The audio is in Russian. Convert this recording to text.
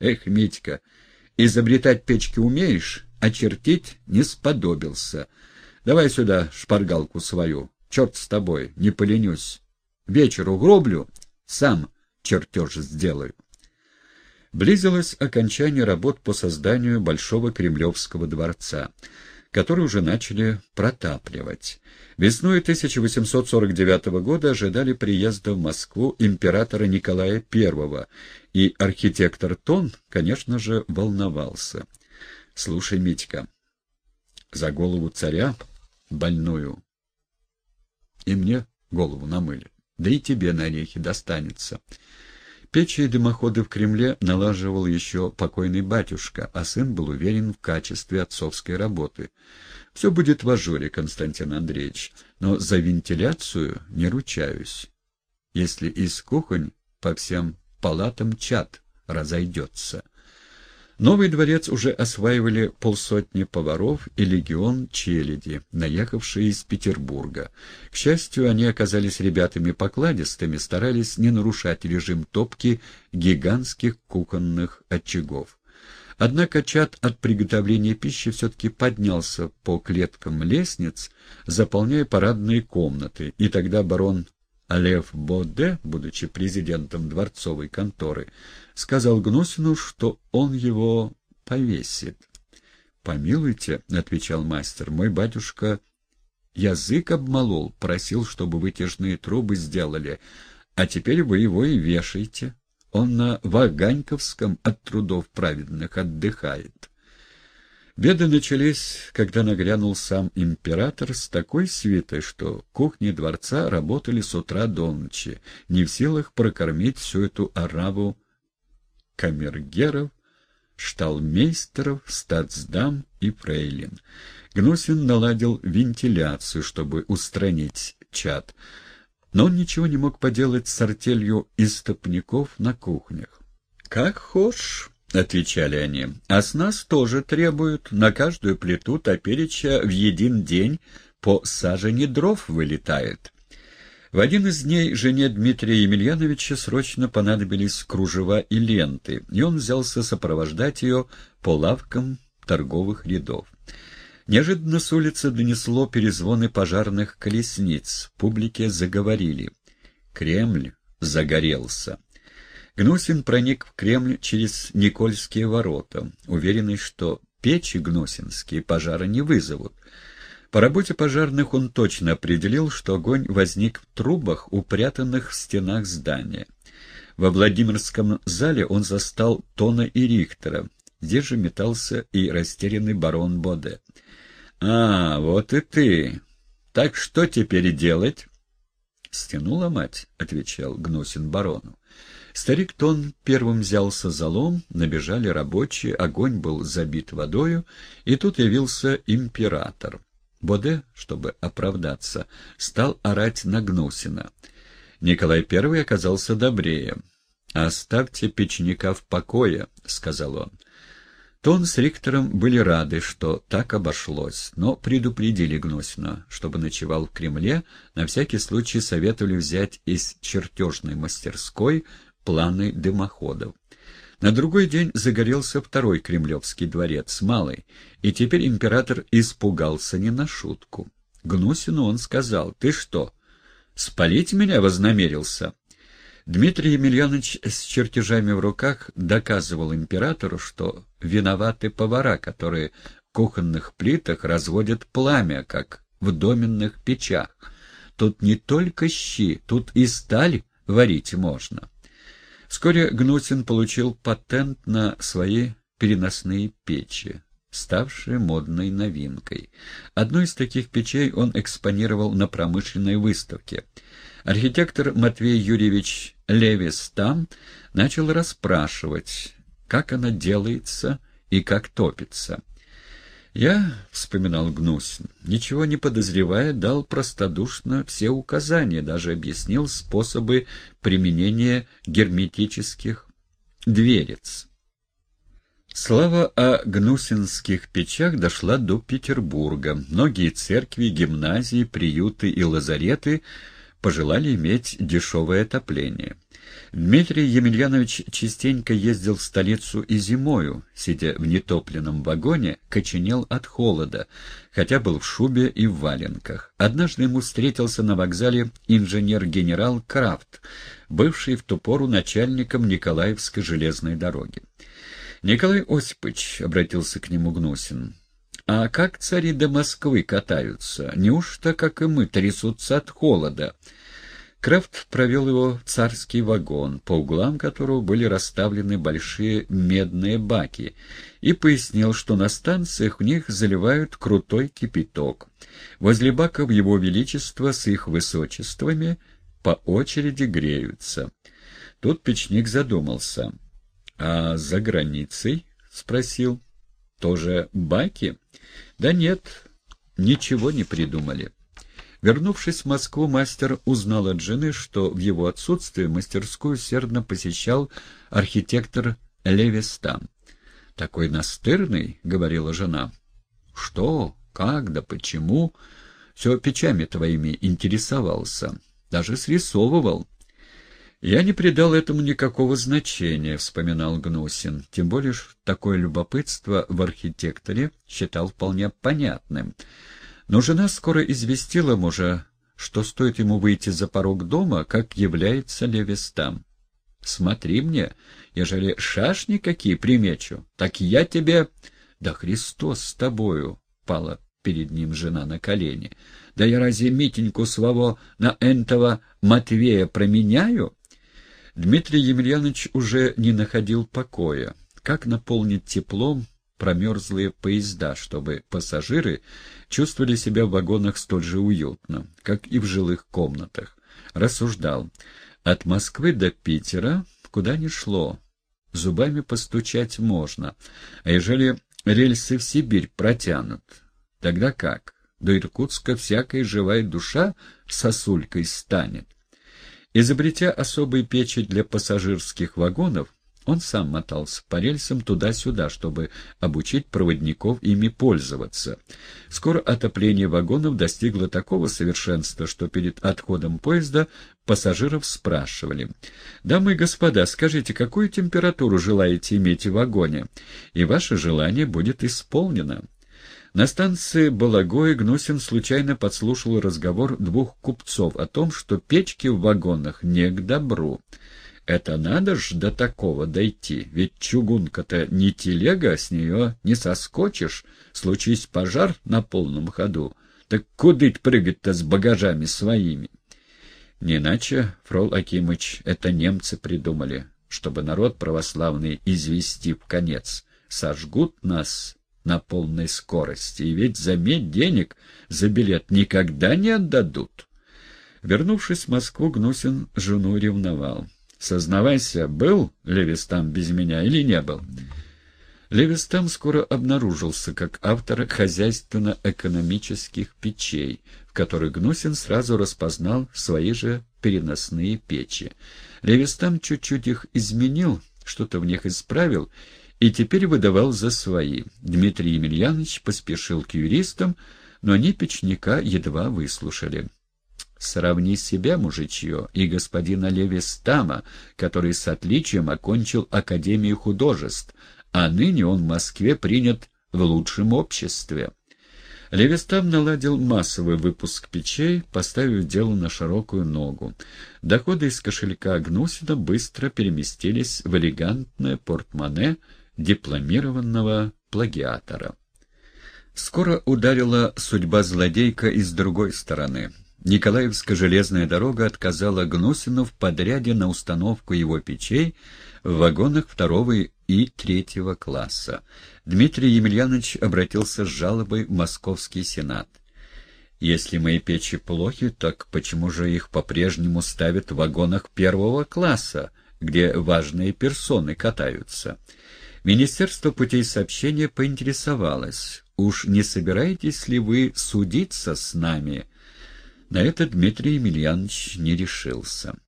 Эх, Митька, изобретать печки умеешь, а чертить не сподобился. Давай сюда шпаргалку свою. Черт с тобой, не поленюсь. Вечеру гроблю, сам чертеж сделаю. Близилось окончание работ по созданию Большого Кремлевского дворца, который уже начали протапливать. Весной 1849 года ожидали приезда в Москву императора Николая I, и архитектор Тон, конечно же, волновался. «Слушай, Митька, за голову царя, больную, и мне голову намыли, да и тебе на орехи достанется». Печи и дымоходы в Кремле налаживал еще покойный батюшка, а сын был уверен в качестве отцовской работы. Все будет в ажуре, Константин Андреевич, но за вентиляцию не ручаюсь. Если из кухонь по всем палатам чат разойдется. Новый дворец уже осваивали полсотни поваров и легион челяди, наехавшие из Петербурга. К счастью, они оказались ребятами покладистыми, старались не нарушать режим топки гигантских кухонных очагов. Однако чат от приготовления пищи все-таки поднялся по клеткам лестниц, заполняя парадные комнаты, и тогда барон а Лев Боде, будучи президентом дворцовой конторы, сказал Гнусину, что он его повесит. «Помилуйте», — отвечал мастер, — «мой батюшка язык обмолол, просил, чтобы вытяжные трубы сделали, а теперь вы его и вешаете. Он на Ваганьковском от трудов праведных отдыхает». Беды начались, когда нагрянул сам император с такой свитой, что кухни дворца работали с утра до ночи, не в силах прокормить всю эту ораву камергеров, шталмейстеров, статсдам и фрейлин. Гнусин наладил вентиляцию, чтобы устранить чад, но он ничего не мог поделать с артелью истопников на кухнях. «Как хошь!» — отвечали они. — А с нас тоже требуют на каждую плиту топереча в един день по сажене дров вылетает. В один из дней жене Дмитрия Емельяновича срочно понадобились кружева и ленты, и он взялся сопровождать ее по лавкам торговых рядов. Неожиданно с улицы донесло перезвоны пожарных колесниц. Публике заговорили. Кремль загорелся. Гнусин проник в Кремль через Никольские ворота, уверенный, что печи гнусинские пожара не вызовут. По работе пожарных он точно определил, что огонь возник в трубах, упрятанных в стенах здания. Во Владимирском зале он застал Тона и Рихтера. Здесь же метался и растерянный барон Боде. «А, вот и ты! Так что теперь делать?» «Стену ломать», — отвечал Гнусин барону. Старик Тон первым взялся за лом, набежали рабочие, огонь был забит водою, и тут явился император. Боде, чтобы оправдаться, стал орать на Гнусина. Николай I оказался добрее. «Оставьте печника в покое», — сказал он. Тон с Риктором были рады, что так обошлось, но предупредили Гнусина, чтобы ночевал в Кремле, на всякий случай советовали взять из чертежной мастерской планы дымоходов. На другой день загорелся второй Кремлевский дворец, малый, и теперь император испугался не на шутку. Гнусину он сказал, «Ты что, спалить меня вознамерился?» Дмитрий Емельянович с чертежами в руках доказывал императору, что виноваты повара, которые в кухонных плитах разводят пламя, как в доменных печах. Тут не только щи, тут и сталь варить можно. Вскоре Гнусин получил патент на свои переносные печи, ставшие модной новинкой. Одну из таких печей он экспонировал на промышленной выставке. Архитектор Матвей Юрьевич Левис там начал расспрашивать, как она делается и как топится. Я, — вспоминал Гнусин, — ничего не подозревая, дал простодушно все указания, даже объяснил способы применения герметических дверец. Слава о гнусинских печах дошла до Петербурга. Многие церкви, гимназии, приюты и лазареты пожелали иметь дешевое отопление. Дмитрий Емельянович частенько ездил в столицу и зимою, сидя в нетопленном вагоне, коченел от холода, хотя был в шубе и в валенках. Однажды ему встретился на вокзале инженер-генерал Крафт, бывший в ту пору начальником Николаевской железной дороги. «Николай Осипович», — обратился к нему Гнусин, — «а как цари до Москвы катаются? Неужто, как и мы, трясутся от холода?» Крафт провел его в царский вагон, по углам которого были расставлены большие медные баки, и пояснил, что на станциях в них заливают крутой кипяток. Возле баков его величества с их высочествами по очереди греются. Тут печник задумался. «А за границей?» — спросил. «Тоже баки?» «Да нет, ничего не придумали». Вернувшись в Москву, мастер узнал от жены, что в его отсутствие мастерскую усердно посещал архитектор Левистан. «Такой настырный», — говорила жена. «Что? Как? Да почему?» «Все печами твоими интересовался. Даже срисовывал». «Я не придал этому никакого значения», — вспоминал Гнусин. Тем более, что такое любопытство в архитекторе считал вполне понятным — но жена скоро известила мужа, что стоит ему выйти за порог дома, как является Левистам. «Смотри мне, ежели шашни какие примечу, так я тебе...» «Да Христос с тобою!» — пала перед ним жена на колени. «Да я разве Митеньку своего на энтого Матвея променяю?» Дмитрий Емельянович уже не находил покоя. Как наполнить теплом промерзлые поезда, чтобы пассажиры чувствовали себя в вагонах столь же уютно, как и в жилых комнатах. Рассуждал. От Москвы до Питера куда ни шло. Зубами постучать можно. А ежели рельсы в Сибирь протянут, тогда как? До Иркутска всякая живая душа сосулькой станет. Изобретя особые печи для пассажирских вагонов, он сам мотался по рельсам туда-сюда, чтобы обучить проводников ими пользоваться. Скоро отопление вагонов достигло такого совершенства, что перед отходом поезда пассажиров спрашивали. «Дамы и господа, скажите, какую температуру желаете иметь в вагоне?» И ваше желание будет исполнено. На станции Балагоя Гнусин случайно подслушал разговор двух купцов о том, что печки в вагонах не к добру. Это надо ж до такого дойти, ведь чугунка-то не телега, с нее не соскочишь, случись пожар на полном ходу. Так куда прыгать-то с багажами своими? Не иначе, Фрол Акимыч, это немцы придумали, чтобы народ православный извести в конец. Сожгут нас на полной скорости, и ведь заметь денег за билет никогда не отдадут. Вернувшись в Москву, Гнусин жену ревновал. Сознавайся, был Левистам без меня или не был? Левистам скоро обнаружился как автор хозяйственно-экономических печей, в которых Гнусин сразу распознал свои же переносные печи. Левистам чуть-чуть их изменил, что-то в них исправил, и теперь выдавал за свои. Дмитрий Емельянович поспешил к юристам, но они печника едва выслушали. Сравни себя, мужичье, и господина Левистама, который с отличием окончил Академию художеств, а ныне он в Москве принят в лучшем обществе. Левистам наладил массовый выпуск печей, поставив дело на широкую ногу. Доходы из кошелька Гнусина быстро переместились в элегантное портмоне дипломированного плагиатора. Скоро ударила судьба злодейка из другой стороны — Николаевская железная дорога отказала Гнусину в подряде на установку его печей в вагонах второго и третьего класса. Дмитрий Емельянович обратился с жалобой в Московский Сенат. «Если мои печи плохи, так почему же их по-прежнему ставят в вагонах первого класса, где важные персоны катаются?» Министерство путей сообщения поинтересовалось, «Уж не собираетесь ли вы судиться с нами?» На это Дмитрий Емельянович не решился.